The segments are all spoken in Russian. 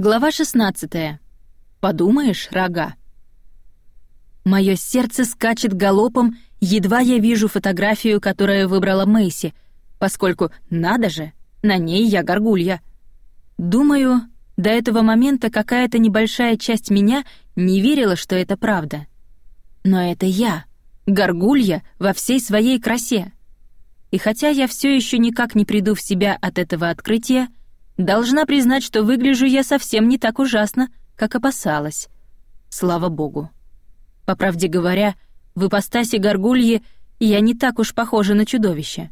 Глава 16. Подумаешь, рога. Моё сердце скачет галопом, едва я вижу фотографию, которую выбрала Мэйси, поскольку, надо же, на ней я горгулья. Думаю, до этого момента какая-то небольшая часть меня не верила, что это правда. Но это я, горгулья во всей своей красе. И хотя я все еще никак не приду в себя от этого открытия, Должна признать, что выгляжу я совсем не так ужасно, как опасалась. Слава богу. По правде говоря, в ипостаси горгульи я не так уж похожа на чудовище.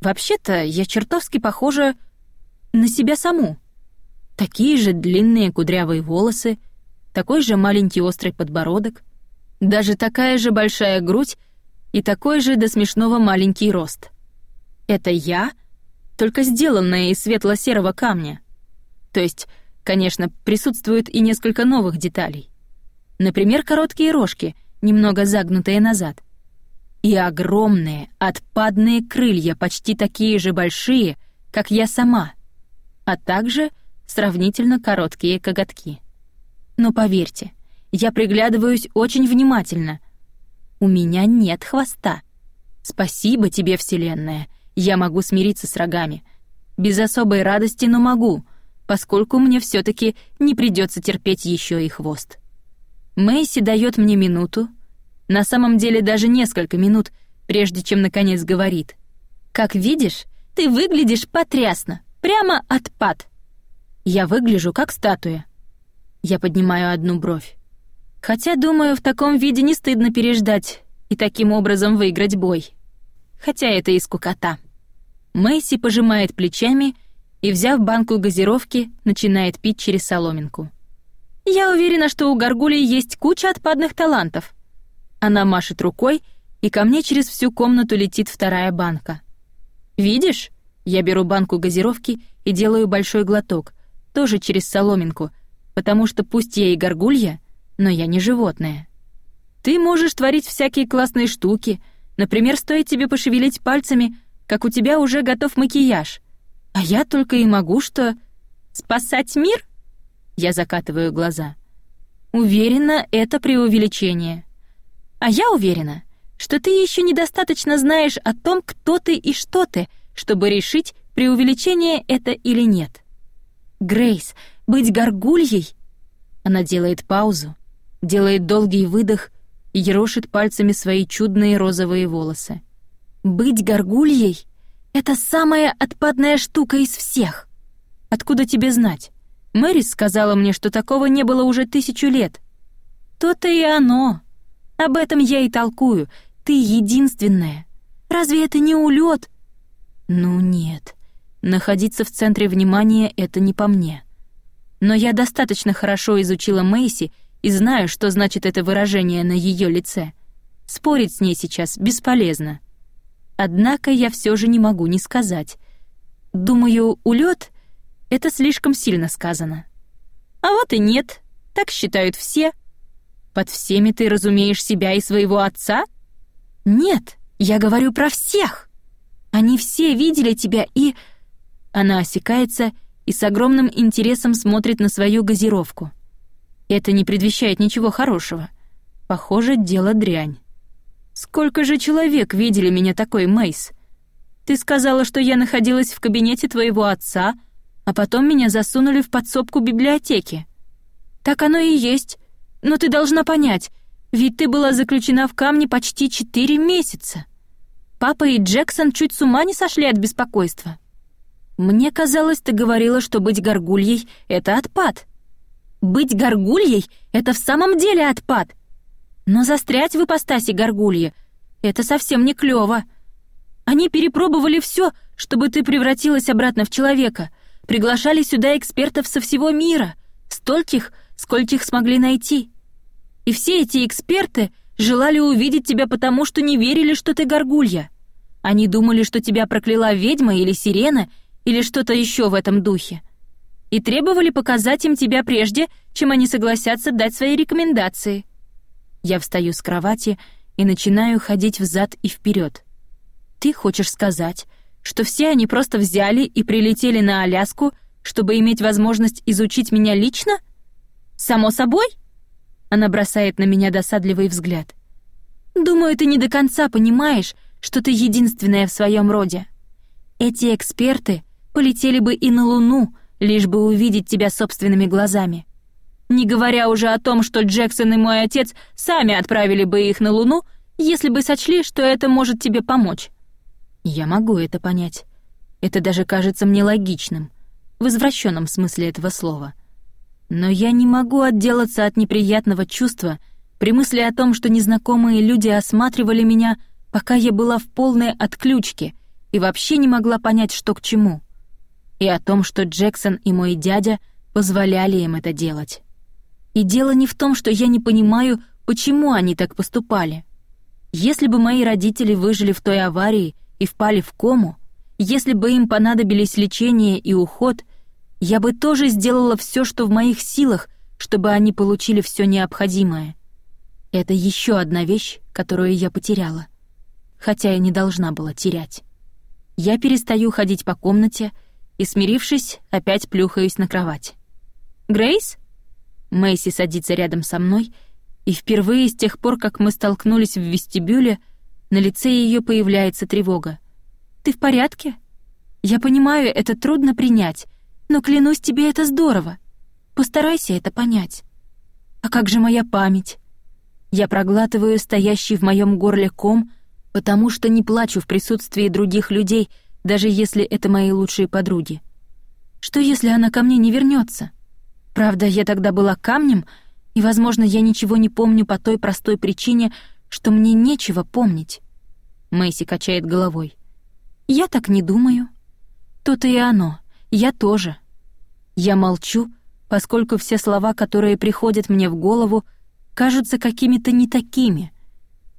Вообще-то я чертовски похожа на себя саму. Такие же длинные кудрявые волосы, такой же маленький острый подбородок, даже такая же большая грудь и такой же до смешного маленький рост. Это я — только сделанная из светло-серого камня. То есть, конечно, присутствует и несколько новых деталей. Например, короткие рожки, немного загнутые назад. И огромные, отпадные крылья, почти такие же большие, как я сама, а также сравнительно короткие коготки. Но поверьте, я приглядываюсь очень внимательно. У меня нет хвоста. Спасибо тебе, Вселенная — я могу смириться с рогами. Без особой радости, но могу, поскольку мне все таки не придется терпеть еще и хвост. Мэйси дает мне минуту, на самом деле даже несколько минут, прежде чем наконец говорит. «Как видишь, ты выглядишь потрясно, прямо отпад». Я выгляжу как статуя. Я поднимаю одну бровь. Хотя, думаю, в таком виде не стыдно переждать и таким образом выиграть бой хотя это и скукота. Мэйси пожимает плечами и, взяв банку газировки, начинает пить через соломинку. «Я уверена, что у Гаргули есть куча отпадных талантов». Она машет рукой, и ко мне через всю комнату летит вторая банка. «Видишь?» Я беру банку газировки и делаю большой глоток, тоже через соломинку, потому что пусть я и горгулья, но я не животное. Ты можешь творить всякие классные штуки — Например, стоит тебе пошевелить пальцами, как у тебя уже готов макияж. А я только и могу что... Спасать мир? Я закатываю глаза. Уверена, это преувеличение. А я уверена, что ты еще недостаточно знаешь о том, кто ты и что ты, чтобы решить, преувеличение это или нет. Грейс, быть горгульей? Она делает паузу, делает долгий выдох и ерошит пальцами свои чудные розовые волосы. «Быть горгульей — это самая отпадная штука из всех. Откуда тебе знать? Мэрис сказала мне, что такого не было уже тысячу лет. То-то и оно. Об этом я и толкую. Ты единственная. Разве это не улет? Ну нет. Находиться в центре внимания — это не по мне. Но я достаточно хорошо изучила Мэйси и знаю, что значит это выражение на ее лице. Спорить с ней сейчас бесполезно. Однако я все же не могу не сказать. Думаю, улет — это слишком сильно сказано. А вот и нет, так считают все. Под всеми ты разумеешь себя и своего отца? Нет, я говорю про всех. Они все видели тебя и... Она осекается и с огромным интересом смотрит на свою газировку — это не предвещает ничего хорошего. Похоже, дело дрянь. Сколько же человек видели меня такой, Мейс? Ты сказала, что я находилась в кабинете твоего отца, а потом меня засунули в подсобку библиотеки. Так оно и есть. Но ты должна понять, ведь ты была заключена в камне почти четыре месяца. Папа и Джексон чуть с ума не сошли от беспокойства. Мне казалось, ты говорила, что быть горгульей — это отпад. Быть горгульей — это в самом деле отпад. Но застрять в ипостаси горгульи — это совсем не клёво. Они перепробовали всё, чтобы ты превратилась обратно в человека, приглашали сюда экспертов со всего мира, стольких, скольких смогли найти. И все эти эксперты желали увидеть тебя потому, что не верили, что ты горгулья. Они думали, что тебя прокляла ведьма или сирена, или что-то ещё в этом духе и требовали показать им тебя прежде, чем они согласятся дать свои рекомендации. Я встаю с кровати и начинаю ходить взад и вперед. Ты хочешь сказать, что все они просто взяли и прилетели на Аляску, чтобы иметь возможность изучить меня лично? Само собой? Она бросает на меня досадливый взгляд. Думаю, ты не до конца понимаешь, что ты единственная в своем роде. Эти эксперты полетели бы и на Луну, лишь бы увидеть тебя собственными глазами. Не говоря уже о том, что Джексон и мой отец сами отправили бы их на Луну, если бы сочли, что это может тебе помочь. Я могу это понять. Это даже кажется мне логичным, в извращенном смысле этого слова. Но я не могу отделаться от неприятного чувства при мысли о том, что незнакомые люди осматривали меня, пока я была в полной отключке и вообще не могла понять, что к чему. И о том, что Джексон и мой дядя позволяли им это делать. И дело не в том, что я не понимаю, почему они так поступали. Если бы мои родители выжили в той аварии и впали в кому, если бы им понадобились лечение и уход, я бы тоже сделала все, что в моих силах, чтобы они получили все необходимое. Это еще одна вещь, которую я потеряла. Хотя я не должна была терять. Я перестаю ходить по комнате и, смирившись, опять плюхаюсь на кровать. «Грейс?» Мэйси садится рядом со мной, и впервые с тех пор, как мы столкнулись в вестибюле, на лице ее появляется тревога. «Ты в порядке?» «Я понимаю, это трудно принять, но клянусь тебе, это здорово. Постарайся это понять. А как же моя память? Я проглатываю стоящий в моем горле ком, потому что не плачу в присутствии других людей, даже если это мои лучшие подруги. Что если она ко мне не вернется? Правда, я тогда была камнем, и, возможно, я ничего не помню по той простой причине, что мне нечего помнить. Мэйси качает головой. Я так не думаю. То-то и оно. Я тоже. Я молчу, поскольку все слова, которые приходят мне в голову, кажутся какими-то не такими.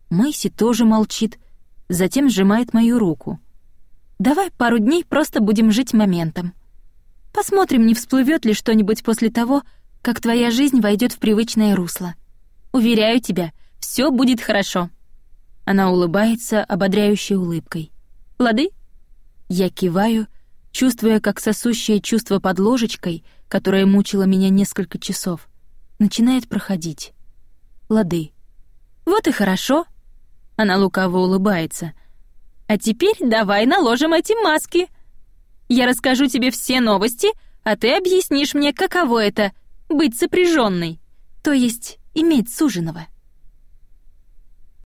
Мэйси тоже молчит, затем сжимает мою руку. «Давай пару дней просто будем жить моментом. Посмотрим, не всплывет ли что-нибудь после того, как твоя жизнь войдет в привычное русло. Уверяю тебя, все будет хорошо». Она улыбается ободряющей улыбкой. «Лады?» Я киваю, — чувствуя, как сосущее чувство под ложечкой, которое мучило меня несколько часов, начинает проходить. Лады. «Вот и хорошо!» Она лукаво улыбается. «А теперь давай наложим эти маски. Я расскажу тебе все новости, а ты объяснишь мне, каково это — быть сопряженной, то есть иметь суженого».